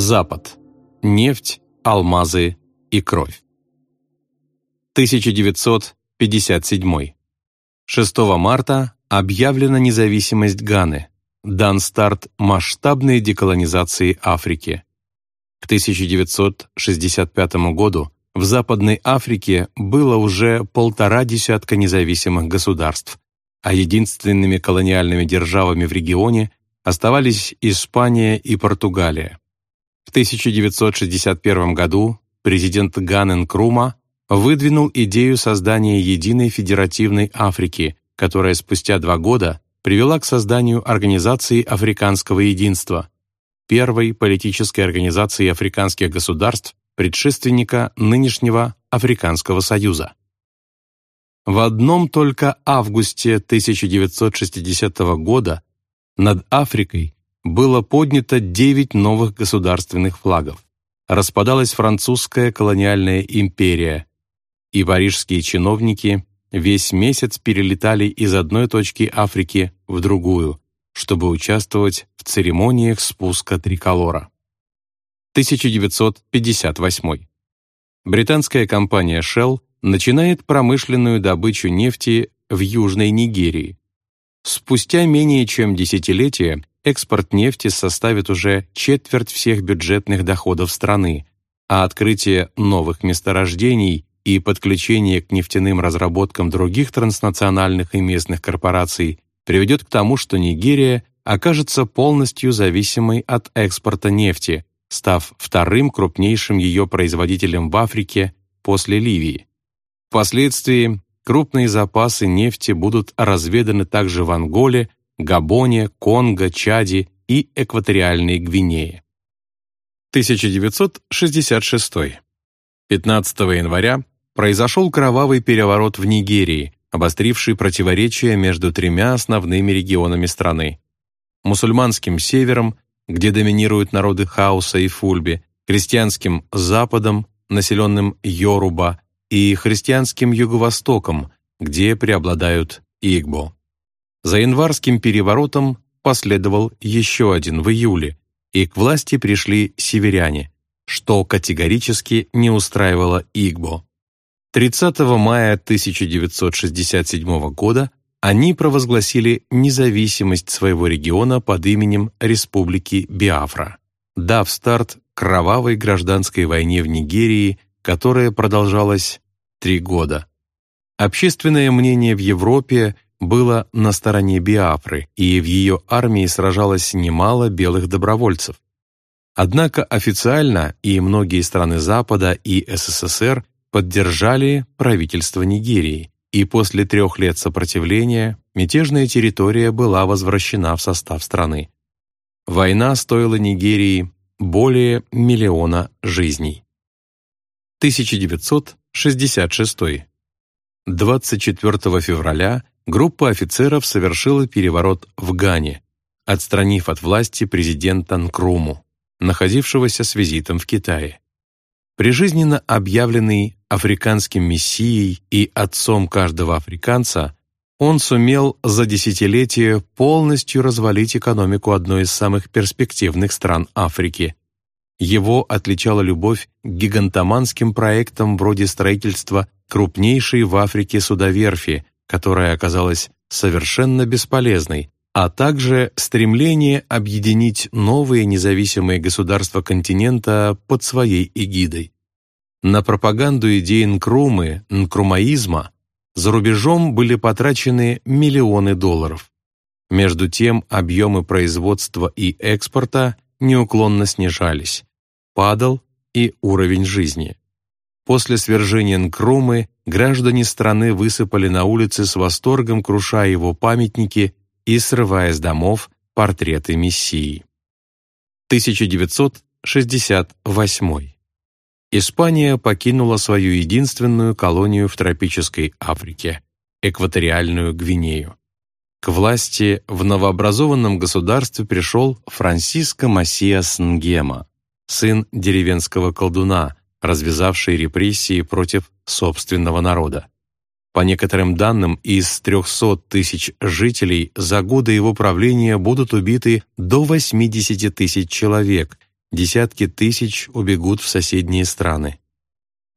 Запад. Нефть, алмазы и кровь. 1957. 6 марта объявлена независимость Ганы. Дан старт масштабной деколонизации Африки. К 1965 году в Западной Африке было уже полтора десятка независимых государств, а единственными колониальными державами в регионе оставались Испания и Португалия. В 1961 году президент Ганнен Крума выдвинул идею создания единой федеративной Африки, которая спустя два года привела к созданию Организации Африканского Единства, первой политической организации африканских государств, предшественника нынешнего Африканского Союза. В одном только августе 1960 года над Африкой было поднято девять новых государственных флагов. Распадалась французская колониальная империя, и парижские чиновники весь месяц перелетали из одной точки Африки в другую, чтобы участвовать в церемониях спуска триколора. 1958. Британская компания Shell начинает промышленную добычу нефти в Южной Нигерии. Спустя менее чем десятилетие экспорт нефти составит уже четверть всех бюджетных доходов страны, а открытие новых месторождений и подключение к нефтяным разработкам других транснациональных и местных корпораций приведет к тому, что Нигерия окажется полностью зависимой от экспорта нефти, став вторым крупнейшим ее производителем в Африке после Ливии. Впоследствии крупные запасы нефти будут разведаны также в Анголе, Габоне, Конго, Чаде и Экваториальной Гвинее. 1966. 15 января произошел кровавый переворот в Нигерии, обостривший противоречия между тремя основными регионами страны. Мусульманским севером, где доминируют народы Хауса и Фульби, христианским западом, населенным Йоруба, и христианским юго-востоком, где преобладают Игбо. За январским переворотом последовал еще один в июле, и к власти пришли северяне, что категорически не устраивало Игбо. 30 мая 1967 года они провозгласили независимость своего региона под именем Республики Биафра, дав старт кровавой гражданской войне в Нигерии, которая продолжалась три года. Общественное мнение в Европе было на стороне Биафры, и в ее армии сражалось немало белых добровольцев. Однако официально и многие страны Запада и СССР поддержали правительство Нигерии, и после трех лет сопротивления мятежная территория была возвращена в состав страны. Война стоила Нигерии более миллиона жизней. 1966. 24 февраля группа офицеров совершила переворот в Гане, отстранив от власти президента Нкруму, находившегося с визитом в Китае. Прижизненно объявленный африканским мессией и отцом каждого африканца, он сумел за десятилетие полностью развалить экономику одной из самых перспективных стран Африки. Его отличала любовь к гигантоманским проектам вроде строительства крупнейшей в Африке судоверфи, которая оказалась совершенно бесполезной, а также стремление объединить новые независимые государства континента под своей эгидой. На пропаганду идей Нкрумы, нкрумаизма, за рубежом были потрачены миллионы долларов. Между тем объемы производства и экспорта неуклонно снижались, падал и уровень жизни. После свержения Нкрумы граждане страны высыпали на улицы с восторгом, крушая его памятники и срывая с домов портреты Мессии. 1968. Испания покинула свою единственную колонию в тропической Африке – экваториальную Гвинею. К власти в новообразованном государстве пришел Франсиско Массиас Нгема, сын деревенского колдуна, развязавший репрессии против собственного народа. По некоторым данным, из 300 тысяч жителей за годы его правления будут убиты до 80 тысяч человек, десятки тысяч убегут в соседние страны.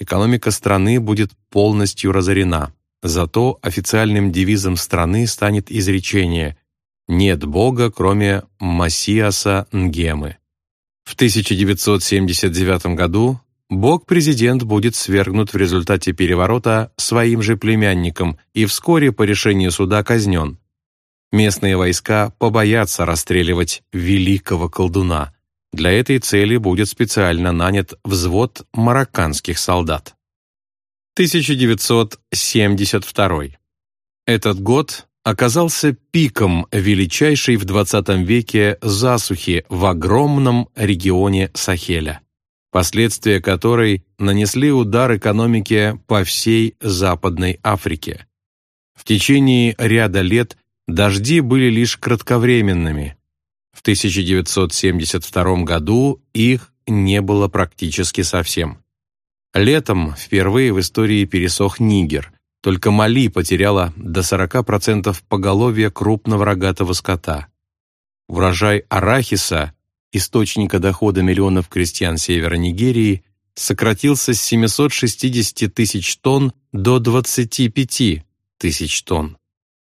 Экономика страны будет полностью разорена. Зато официальным девизом страны станет изречение «Нет Бога, кроме Массиаса Нгемы». В 1979 году Бог-президент будет свергнут в результате переворота своим же племянником и вскоре по решению суда казнен. Местные войска побоятся расстреливать великого колдуна. Для этой цели будет специально нанят взвод марокканских солдат. 1972. Этот год оказался пиком величайшей в XX веке засухи в огромном регионе Сахеля, последствия которой нанесли удар экономике по всей Западной Африке. В течение ряда лет дожди были лишь кратковременными. В 1972 году их не было практически совсем. Летом впервые в истории пересох Нигер. Только Мали потеряла до 40% поголовья крупного рогатого скота. Урожай арахиса, источника дохода миллионов крестьян севера Нигерии, сократился с 760 тысяч тонн до 25 тысяч тонн.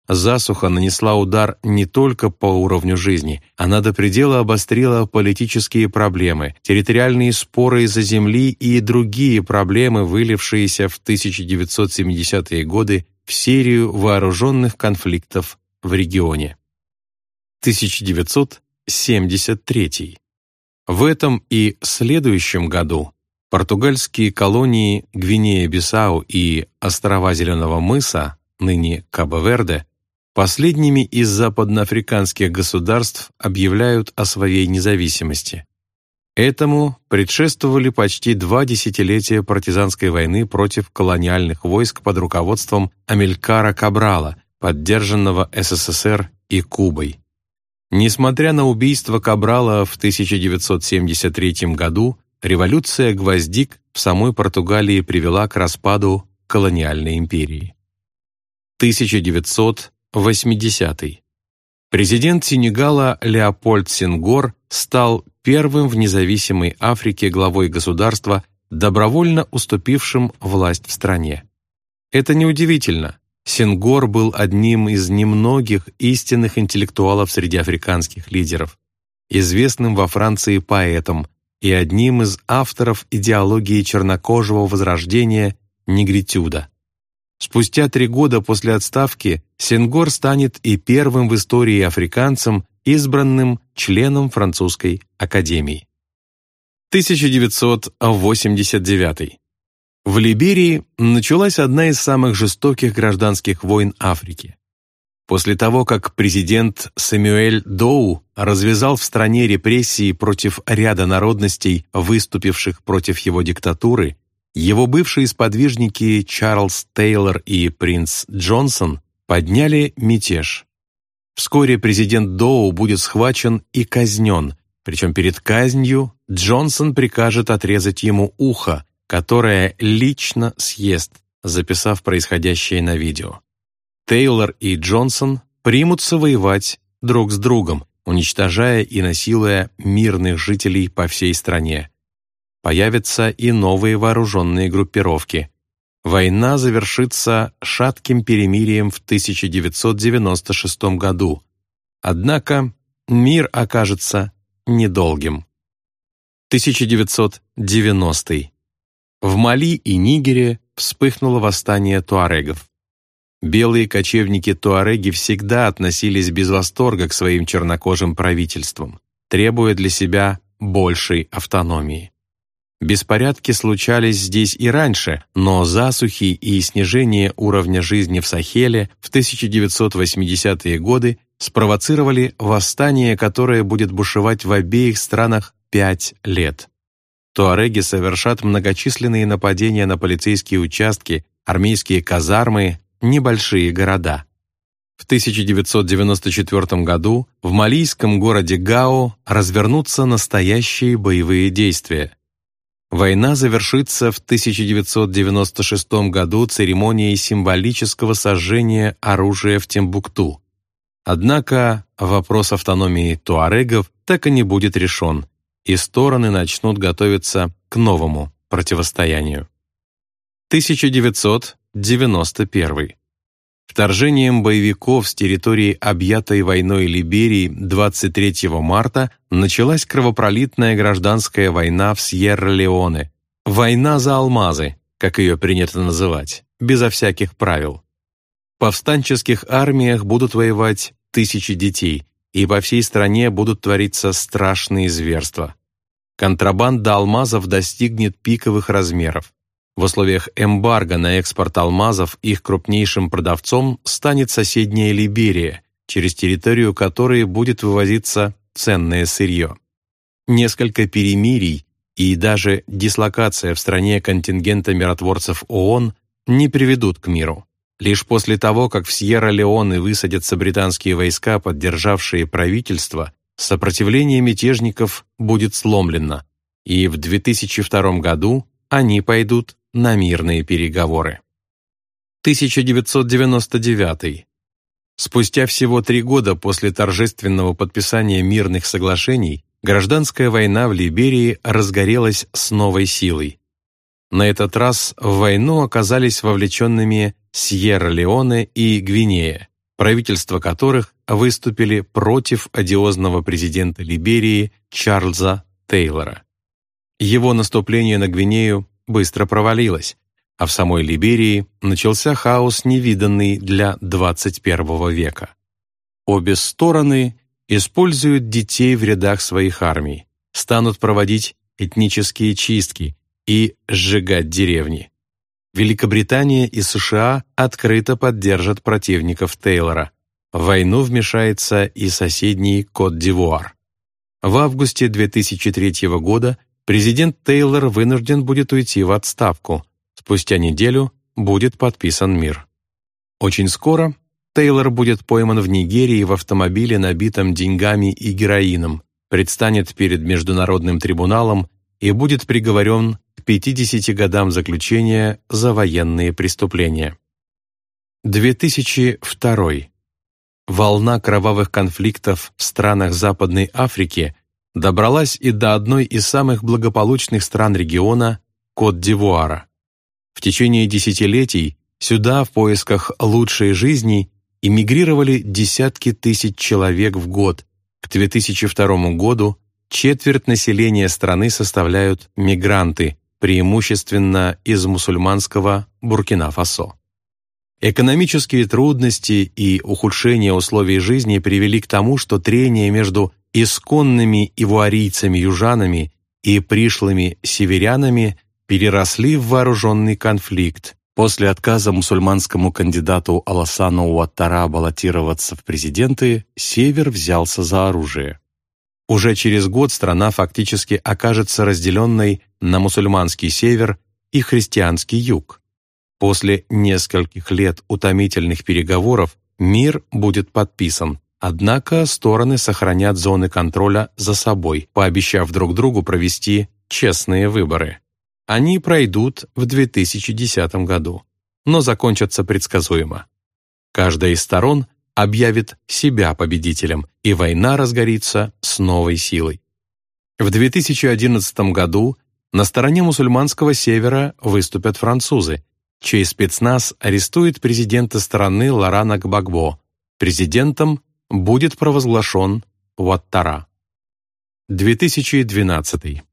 Засуха нанесла удар не только по уровню жизни, она до предела обострила политические проблемы, территориальные споры из-за земли и другие проблемы, вылившиеся в 1970-е годы в серию вооруженных конфликтов в регионе. 1973. В этом и следующем году португальские колонии Гвинея-Бисау и острова Зеленого мыса, ныне Кабо-Верде, Последними из западноафриканских государств объявляют о своей независимости. Этому предшествовали почти два десятилетия партизанской войны против колониальных войск под руководством Амилькара Кабрала, поддержанного СССР и Кубой. Несмотря на убийство Кабрала в 1973 году, революция гвоздик в самой Португалии привела к распаду колониальной империи. 1900 80. Президент Сенегала Леопольд Сенгор стал первым в независимой Африке главой государства, добровольно уступившим власть в стране. Это неудивительно. Сенгор был одним из немногих истинных интеллектуалов среди африканских лидеров, известным во Франции поэтом и одним из авторов идеологии чернокожего возрождения негритюда. Спустя три года после отставки Сенгор станет и первым в истории африканцем, избранным членом французской академии. 1989. В Либерии началась одна из самых жестоких гражданских войн Африки. После того, как президент Сэмюэль Доу развязал в стране репрессии против ряда народностей, выступивших против его диктатуры, его бывшие сподвижники Чарльз Тейлор и принц Джонсон подняли мятеж. Вскоре президент Доу будет схвачен и казнен, причем перед казнью Джонсон прикажет отрезать ему ухо, которое лично съест, записав происходящее на видео. Тейлор и Джонсон примутся воевать друг с другом, уничтожая и насилуя мирных жителей по всей стране появятся и новые вооруженные группировки. Война завершится шатким перемирием в 1996 году. Однако мир окажется недолгим. 1990. В Мали и Нигере вспыхнуло восстание туарегов. Белые кочевники-туареги всегда относились без восторга к своим чернокожим правительствам, требуя для себя большей автономии. Беспорядки случались здесь и раньше, но засухи и снижение уровня жизни в Сахеле в 1980-е годы спровоцировали восстание, которое будет бушевать в обеих странах пять лет. Туареги совершат многочисленные нападения на полицейские участки, армейские казармы, небольшие города. В 1994 году в малийском городе Гао развернутся настоящие боевые действия. Война завершится в 1996 году церемонией символического сожжения оружия в Тимбукту. Однако вопрос автономии туарегов так и не будет решен, и стороны начнут готовиться к новому противостоянию. 1991. Вторжением боевиков с территории объятой войной Либерии 23 марта началась кровопролитная гражданская война в Сьерра-Леоне. Война за алмазы, как ее принято называть, безо всяких правил. В повстанческих армиях будут воевать тысячи детей, и по всей стране будут твориться страшные зверства. Контрабанда алмазов достигнет пиковых размеров. В условиях эмбарго на экспорт алмазов их крупнейшим продавцом станет соседняя Либерия, через территорию которой будет вывозиться ценное сырье. Несколько перемирий и даже дислокация в стране контингента миротворцев ООН не приведут к миру. Лишь после того, как в Сьерра-Леоне высадятся британские войска, поддержавшие правительство, сопротивление мятежников будет сломлено, и в 2002 году они пойдут на мирные переговоры. 1999. Спустя всего три года после торжественного подписания мирных соглашений гражданская война в Либерии разгорелась с новой силой. На этот раз в войну оказались вовлеченными Сьерра-Леоне и Гвинея, правительства которых выступили против одиозного президента Либерии Чарльза Тейлора. Его наступление на Гвинею быстро провалилась, а в самой Либерии начался хаос, невиданный для 21 века. Обе стороны используют детей в рядах своих армий, станут проводить этнические чистки и сжигать деревни. Великобритания и США открыто поддержат противников Тейлора. В войну вмешается и соседний Кот-д'Ивуар. В августе 2003 года президент Тейлор вынужден будет уйти в отставку. Спустя неделю будет подписан мир. Очень скоро Тейлор будет пойман в Нигерии в автомобиле, набитом деньгами и героином, предстанет перед Международным трибуналом и будет приговорен 50 годам заключения за военные преступления. 2002. Волна кровавых конфликтов в странах Западной Африки добралась и до одной из самых благополучных стран региона – Кот-д'Ивуара. В течение десятилетий сюда в поисках лучшей жизни эмигрировали десятки тысяч человек в год. К 2002 году четверть населения страны составляют мигранты, преимущественно из мусульманского Буркина-Фасо. Экономические трудности и ухудшение условий жизни привели к тому, что трение между исконными ивуарийцами-южанами и пришлыми северянами переросли в вооруженный конфликт. После отказа мусульманскому кандидату Аласану Уаттара баллотироваться в президенты, Север взялся за оружие. Уже через год страна фактически окажется разделенной на мусульманский север и христианский юг. После нескольких лет утомительных переговоров мир будет подписан, Однако стороны сохранят зоны контроля за собой, пообещав друг другу провести честные выборы. Они пройдут в 2010 году, но закончатся предсказуемо. Каждая из сторон объявит себя победителем, и война разгорится с новой силой. В 2011 году на стороне мусульманского севера выступят французы, чей спецназ арестует президента страны Лорана Гбагбо. Президентом будет провозглашен Уаттара. 2012.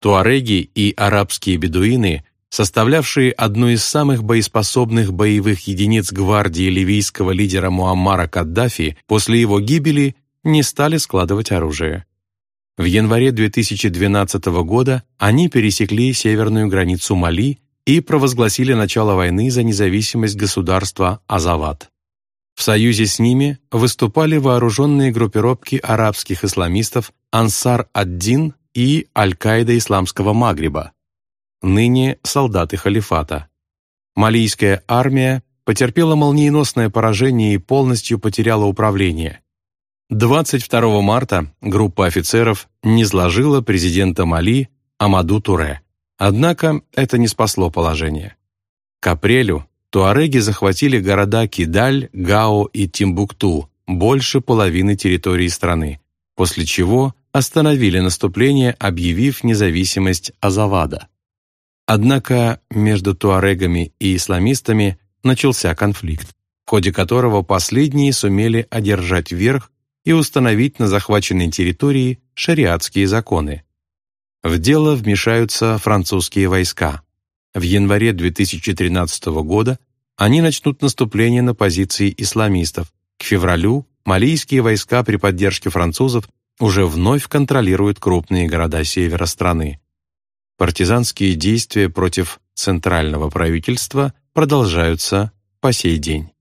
Туареги и арабские бедуины, составлявшие одну из самых боеспособных боевых единиц гвардии ливийского лидера Муаммара Каддафи, после его гибели не стали складывать оружие. В январе 2012 года они пересекли северную границу Мали и провозгласили начало войны за независимость государства Азават. В союзе с ними выступали вооруженные группировки арабских исламистов Ансар-ад-Дин и Аль-Каида Исламского Магриба, ныне солдаты халифата. Малийская армия потерпела молниеносное поражение и полностью потеряла управление. 22 марта группа офицеров низложила президента Мали Амаду Туре. Однако это не спасло положение. К апрелю туареги захватили города Кидаль, Гао и Тимбукту, больше половины территории страны, после чего остановили наступление, объявив независимость Азавада. Однако между туарегами и исламистами начался конфликт, в ходе которого последние сумели одержать верх и установить на захваченной территории шариатские законы. В дело вмешаются французские войска. В январе 2013 года они начнут наступление на позиции исламистов. К февралю малийские войска при поддержке французов уже вновь контролируют крупные города севера страны. Партизанские действия против центрального правительства продолжаются по сей день.